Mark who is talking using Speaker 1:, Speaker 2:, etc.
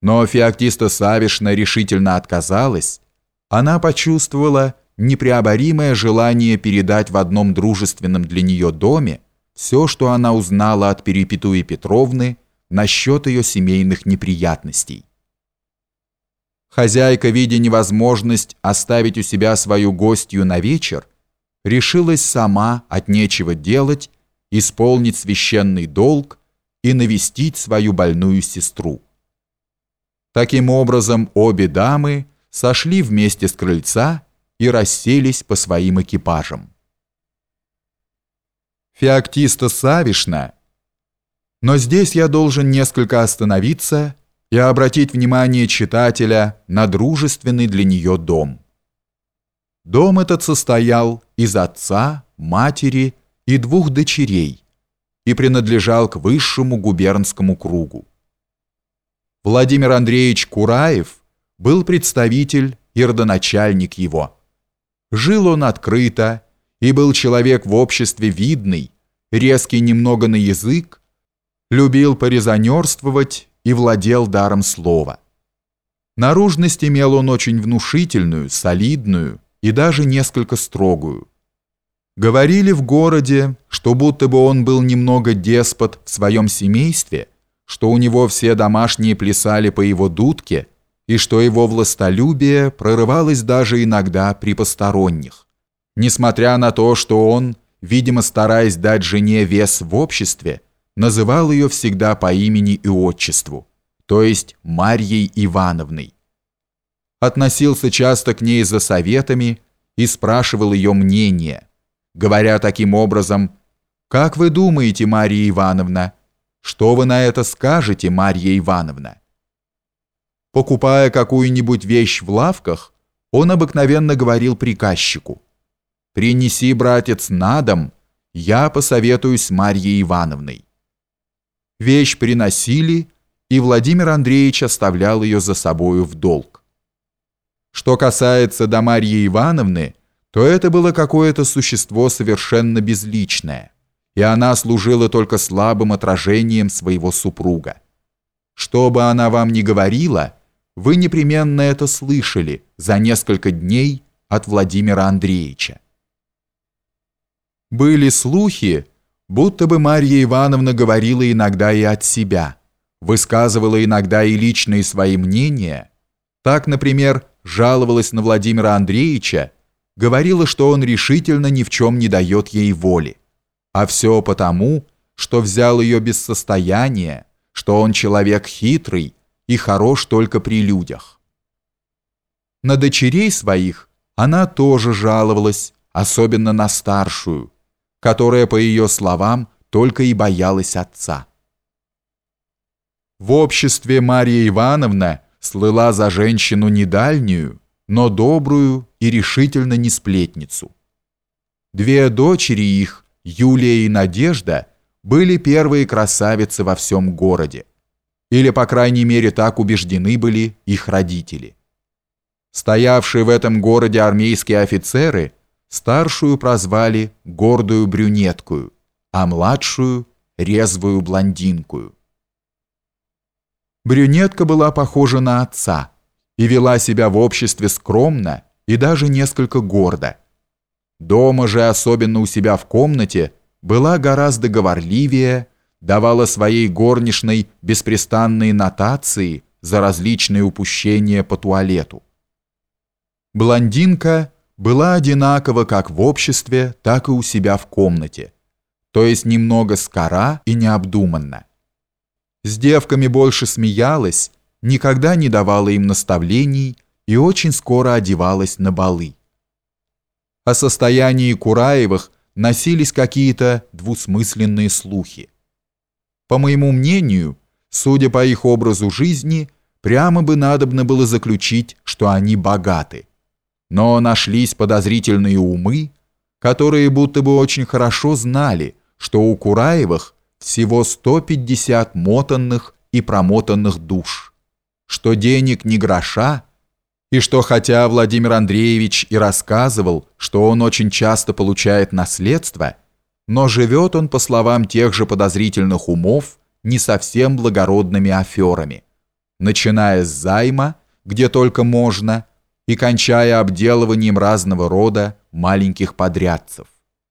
Speaker 1: Но Феоктиста Савишна решительно отказалась. Она почувствовала непреоборимое желание передать в одном дружественном для нее доме все, что она узнала от Перепетуи Петровны насчет ее семейных неприятностей. Хозяйка, видя невозможность оставить у себя свою гостью на вечер, решилась сама от нечего делать исполнить священный долг и навестить свою больную сестру. Таким образом, обе дамы сошли вместе с крыльца и расселись по своим экипажам. Феоктиста Савишна. Но здесь я должен несколько остановиться и обратить внимание читателя на дружественный для нее дом. Дом этот состоял из отца, матери и двух дочерей и принадлежал к высшему губернскому кругу. Владимир Андреевич Кураев был представитель и родоначальник его. Жил он открыто и был человек в обществе видный, резкий немного на язык, любил порезонерствовать и владел даром слова. Наружность имел он очень внушительную, солидную и даже несколько строгую. Говорили в городе, что будто бы он был немного деспот в своем семействе, что у него все домашние плясали по его дудке, и что его властолюбие прорывалось даже иногда при посторонних. Несмотря на то, что он, видимо, стараясь дать жене вес в обществе, называл ее всегда по имени и отчеству, то есть Марьей Ивановной. Относился часто к ней за советами и спрашивал ее мнение – говоря таким образом «Как вы думаете, Марья Ивановна? Что вы на это скажете, Марья Ивановна?» Покупая какую-нибудь вещь в лавках, он обыкновенно говорил приказчику «Принеси, братец, на дом, я посоветуюсь с Марьей Ивановной». Вещь приносили, и Владимир Андреевич оставлял ее за собою в долг. Что касается до Марьи Ивановны, то это было какое-то существо совершенно безличное, и она служила только слабым отражением своего супруга. Что бы она вам ни говорила, вы непременно это слышали за несколько дней от Владимира Андреевича. Были слухи, будто бы Марья Ивановна говорила иногда и от себя, высказывала иногда и личные свои мнения. Так, например, жаловалась на Владимира Андреевича, говорила, что он решительно ни в чем не дает ей воли. А все потому, что взял ее без состояния, что он человек хитрый и хорош только при людях. На дочерей своих она тоже жаловалась, особенно на старшую, которая, по ее словам, только и боялась отца. В обществе Марья Ивановна слыла за женщину недальнюю, но добрую и решительно не сплетницу. Две дочери их, Юлия и Надежда, были первые красавицы во всем городе. Или, по крайней мере, так убеждены были их родители. Стоявшие в этом городе армейские офицеры старшую прозвали гордую брюнеткую, а младшую – резвую блондинкую. Брюнетка была похожа на отца – и вела себя в обществе скромно и даже несколько гордо. Дома же, особенно у себя в комнате, была гораздо говорливее, давала своей горничной беспрестанные нотации за различные упущения по туалету. Блондинка была одинакова как в обществе, так и у себя в комнате, то есть немного скора и необдуманна. С девками больше смеялась, никогда не давала им наставлений и очень скоро одевалась на балы. О состоянии Кураевых носились какие-то двусмысленные слухи. По моему мнению, судя по их образу жизни, прямо бы надобно было заключить, что они богаты. Но нашлись подозрительные умы, которые будто бы очень хорошо знали, что у Кураевых всего 150 мотанных и промотанных душ что денег ни гроша, и что хотя Владимир Андреевич и рассказывал, что он очень часто получает наследство, но живет он, по словам тех же подозрительных умов, не совсем благородными аферами, начиная с займа, где только можно, и кончая обделыванием разного рода маленьких подрядцев.